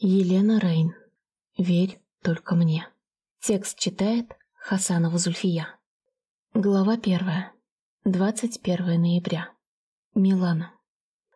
Елена Рейн. Верь только мне. Текст читает Хасанова Зульфия. Глава первая. 21 ноября. Милана.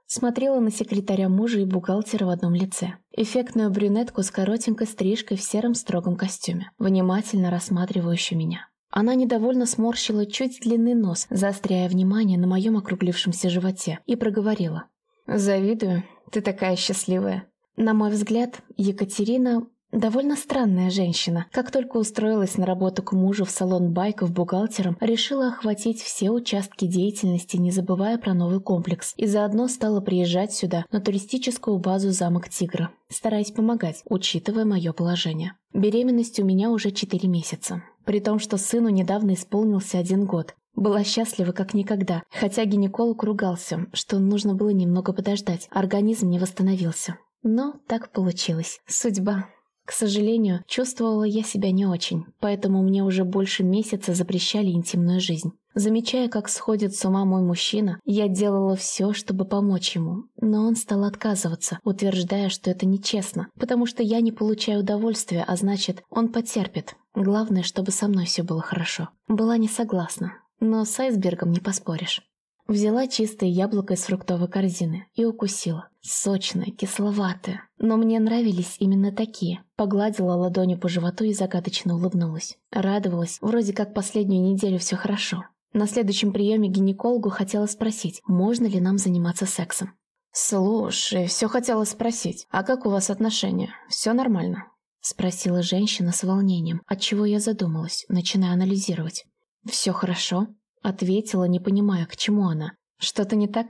Смотрела на секретаря мужа и бухгалтера в одном лице. Эффектную брюнетку с коротенькой стрижкой в сером строгом костюме, внимательно рассматривающую меня. Она недовольно сморщила чуть длинный нос, заостряя внимание на моем округлившемся животе, и проговорила. «Завидую, ты такая счастливая». На мой взгляд, Екатерина довольно странная женщина. Как только устроилась на работу к мужу в салон байков бухгалтером, решила охватить все участки деятельности, не забывая про новый комплекс, и заодно стала приезжать сюда, на туристическую базу «Замок Тигра», стараясь помогать, учитывая мое положение. Беременность у меня уже 4 месяца. При том, что сыну недавно исполнился один год. Была счастлива как никогда, хотя гинеколог ругался, что нужно было немного подождать, организм не восстановился. Но так получилось. Судьба. К сожалению, чувствовала я себя не очень, поэтому мне уже больше месяца запрещали интимную жизнь. Замечая, как сходит с ума мой мужчина, я делала все, чтобы помочь ему, но он стал отказываться, утверждая, что это нечестно, потому что я не получаю удовольствия, а значит, он потерпит. Главное, чтобы со мной все было хорошо. Была не согласна, но с айсбергом не поспоришь. Взяла чистое яблоко из фруктовой корзины и укусила. Сочное, кисловатое. Но мне нравились именно такие. Погладила ладонью по животу и загадочно улыбнулась. Радовалась, вроде как последнюю неделю все хорошо. На следующем приеме гинекологу хотела спросить, можно ли нам заниматься сексом. «Слушай, все хотела спросить, а как у вас отношения? Все нормально?» Спросила женщина с волнением, отчего я задумалась, начиная анализировать. «Все хорошо?» Ответила, не понимая, к чему она. «Что-то не так?»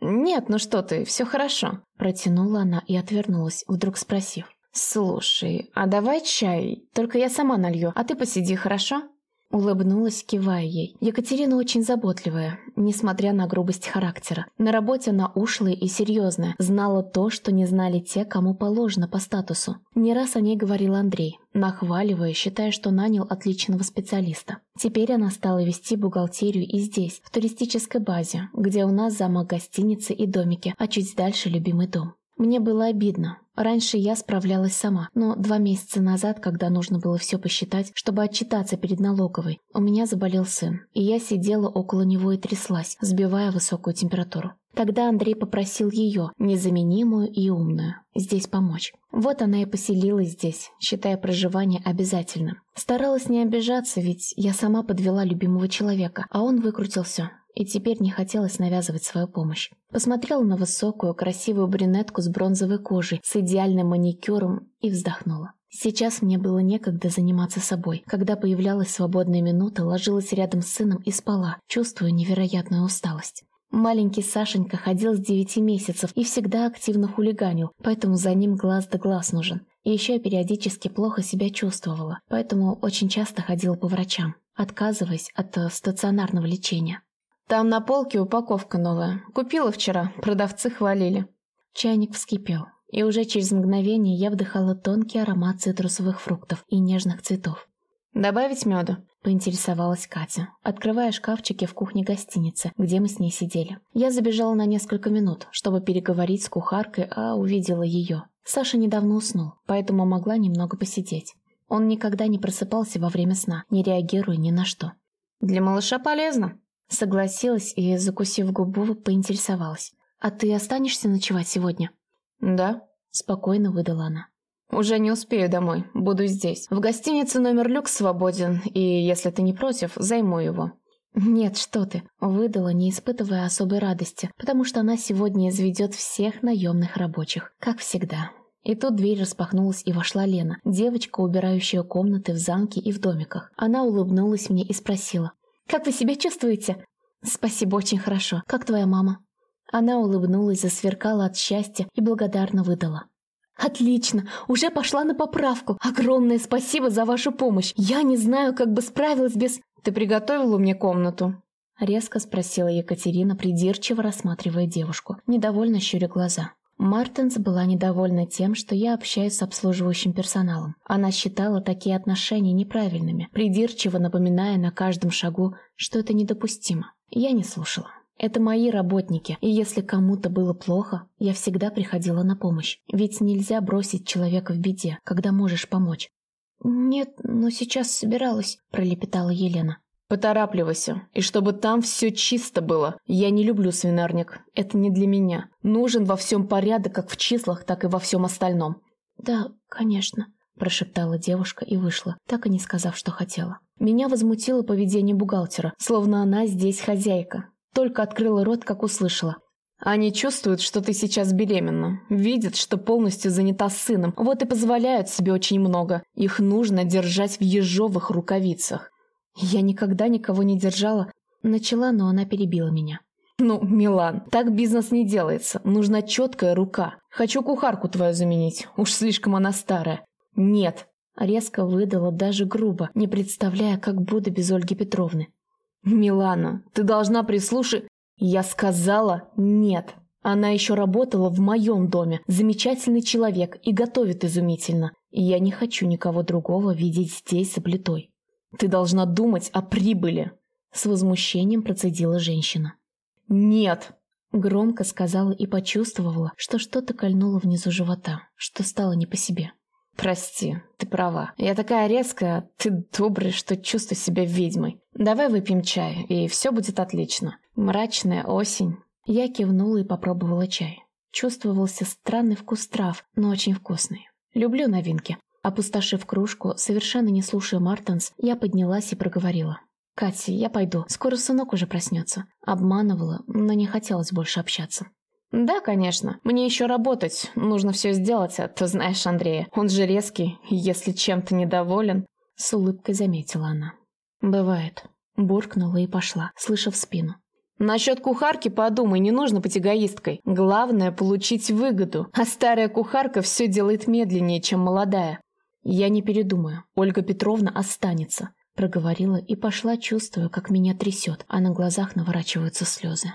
«Нет, ну что ты, все хорошо», – протянула она и отвернулась, вдруг спросив. «Слушай, а давай чай, только я сама налью, а ты посиди, хорошо?» Улыбнулась, кивая ей. Екатерина очень заботливая, несмотря на грубость характера. На работе она ушлая и серьезная, знала то, что не знали те, кому положено по статусу. Не раз о ней говорил Андрей, нахваливая, считая, что нанял отличного специалиста. Теперь она стала вести бухгалтерию и здесь, в туристической базе, где у нас замок гостиницы и домики, а чуть дальше любимый дом. Мне было обидно. Раньше я справлялась сама, но два месяца назад, когда нужно было все посчитать, чтобы отчитаться перед налоговой, у меня заболел сын, и я сидела около него и тряслась, сбивая высокую температуру. Тогда Андрей попросил ее, незаменимую и умную, здесь помочь. Вот она и поселилась здесь, считая проживание обязательным. Старалась не обижаться, ведь я сама подвела любимого человека, а он выкрутил все и теперь не хотелось навязывать свою помощь. Посмотрела на высокую, красивую брюнетку с бронзовой кожей, с идеальным маникюром и вздохнула. Сейчас мне было некогда заниматься собой. Когда появлялась свободная минута, ложилась рядом с сыном и спала, чувствуя невероятную усталость. Маленький Сашенька ходил с девяти месяцев и всегда активно хулиганил, поэтому за ним глаз да глаз нужен. Еще я периодически плохо себя чувствовала, поэтому очень часто ходила по врачам, отказываясь от э, стационарного лечения. Там на полке упаковка новая. Купила вчера, продавцы хвалили. Чайник вскипел, и уже через мгновение я вдыхала тонкий аромат цитрусовых фруктов и нежных цветов. «Добавить меду?» – поинтересовалась Катя, открывая шкафчики в кухне гостиницы, где мы с ней сидели. Я забежала на несколько минут, чтобы переговорить с кухаркой, а увидела ее. Саша недавно уснул, поэтому могла немного посидеть. Он никогда не просыпался во время сна, не реагируя ни на что. «Для малыша полезно», Согласилась и, закусив губу, поинтересовалась. «А ты останешься ночевать сегодня?» «Да», – спокойно выдала она. «Уже не успею домой, буду здесь. В гостинице номер люкс свободен, и, если ты не против, займу его». «Нет, что ты», – выдала, не испытывая особой радости, потому что она сегодня изведет всех наемных рабочих, как всегда. И тут дверь распахнулась, и вошла Лена, девочка, убирающая комнаты в замке и в домиках. Она улыбнулась мне и спросила, как вы себя чувствуете?» «Спасибо, очень хорошо. Как твоя мама?» Она улыбнулась, засверкала от счастья и благодарно выдала. «Отлично! Уже пошла на поправку! Огромное спасибо за вашу помощь! Я не знаю, как бы справилась без...» «Ты приготовила мне комнату?» Резко спросила Екатерина, придирчиво рассматривая девушку, недовольно щуря глаза. Мартенс была недовольна тем, что я общаюсь с обслуживающим персоналом. Она считала такие отношения неправильными, придирчиво напоминая на каждом шагу, что это недопустимо. Я не слушала. Это мои работники, и если кому-то было плохо, я всегда приходила на помощь. Ведь нельзя бросить человека в беде, когда можешь помочь. «Нет, но сейчас собиралась», — пролепетала Елена. «Поторапливайся, и чтобы там все чисто было. Я не люблю свинарник, это не для меня. Нужен во всем порядок как в числах, так и во всем остальном». «Да, конечно», — прошептала девушка и вышла, так и не сказав, что хотела. Меня возмутило поведение бухгалтера, словно она здесь хозяйка. Только открыла рот, как услышала. Они чувствуют, что ты сейчас беременна, видят, что полностью занята сыном, вот и позволяют себе очень много. Их нужно держать в ежовых рукавицах. Я никогда никого не держала. Начала, но она перебила меня. «Ну, Милан, так бизнес не делается. Нужна четкая рука. Хочу кухарку твою заменить. Уж слишком она старая». «Нет». Резко выдала даже грубо, не представляя, как буду без Ольги Петровны. «Милана, ты должна прислушать...» Я сказала «нет». Она еще работала в моем доме, замечательный человек и готовит изумительно. Я не хочу никого другого видеть здесь за плитой. Ты должна думать о прибыли. С возмущением процедила женщина. Нет, громко сказала и почувствовала, что что-то кольнуло внизу живота, что стало не по себе. «Прости, ты права. Я такая резкая, ты добрый, что чувствую себя ведьмой. Давай выпьем чай, и все будет отлично. Мрачная осень». Я кивнула и попробовала чай. Чувствовался странный вкус трав, но очень вкусный. Люблю новинки. Опустошив кружку, совершенно не слушая Мартенс, я поднялась и проговорила. «Катя, я пойду. Скоро сынок уже проснется». Обманывала, но не хотелось больше общаться. «Да, конечно. Мне еще работать. Нужно все сделать, а ты знаешь Андрея. Он же резкий, если чем-то недоволен». С улыбкой заметила она. «Бывает». Буркнула и пошла, слыша в спину. «Насчет кухарки подумай, не нужно быть эгоисткой. Главное – получить выгоду. А старая кухарка все делает медленнее, чем молодая». «Я не передумаю. Ольга Петровна останется», – проговорила и пошла, чувствуя, как меня трясет, а на глазах наворачиваются слезы.